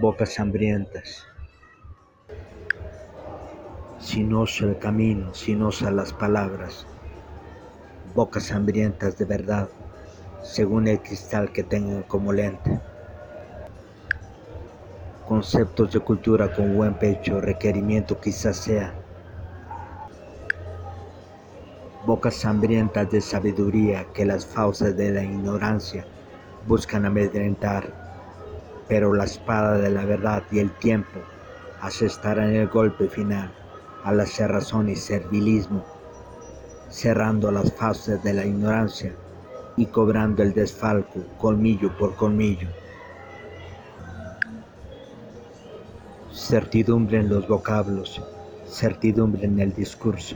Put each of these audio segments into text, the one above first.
bocas hambrientas. Sinuoso el camino, sinuosas las palabras, bocas hambrientas de verdad, según el cristal que tengan como lente. Conceptos de cultura con buen pecho, requerimiento quizás sea. Bocas hambrientas de sabiduría que las fauces de la ignorancia buscan amedrentar, pero la espada de la verdad y el tiempo asestarán el golpe final a la cerrazón y servilismo, cerrando las fauces de la ignorancia y cobrando el desfalco colmillo por colmillo. Certidumbre en los vocablos, certidumbre en el discurso,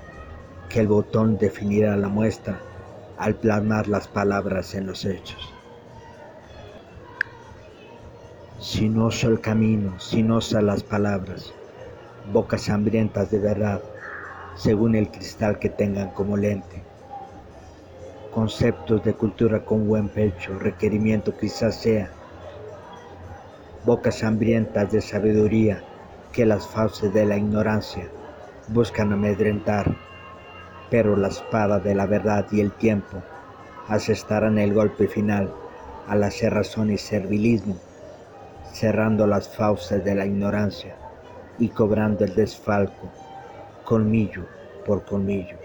que el botón definirá la muestra al plasmar las palabras en los hechos. Sinuoso el camino, sinuosas las palabras, bocas hambrientas de verdad, según el cristal que tengan como lente. Conceptos de cultura con buen pecho, requerimiento quizás sea. Bocas hambrientas de sabiduría que las fauces de la ignorancia buscan amedrentar, pero la espada de la verdad y el tiempo asestarán el golpe final a la cerrazón y servilismo cerrando las fauces de la ignorancia y cobrando el desfalco, colmillo por colmillo.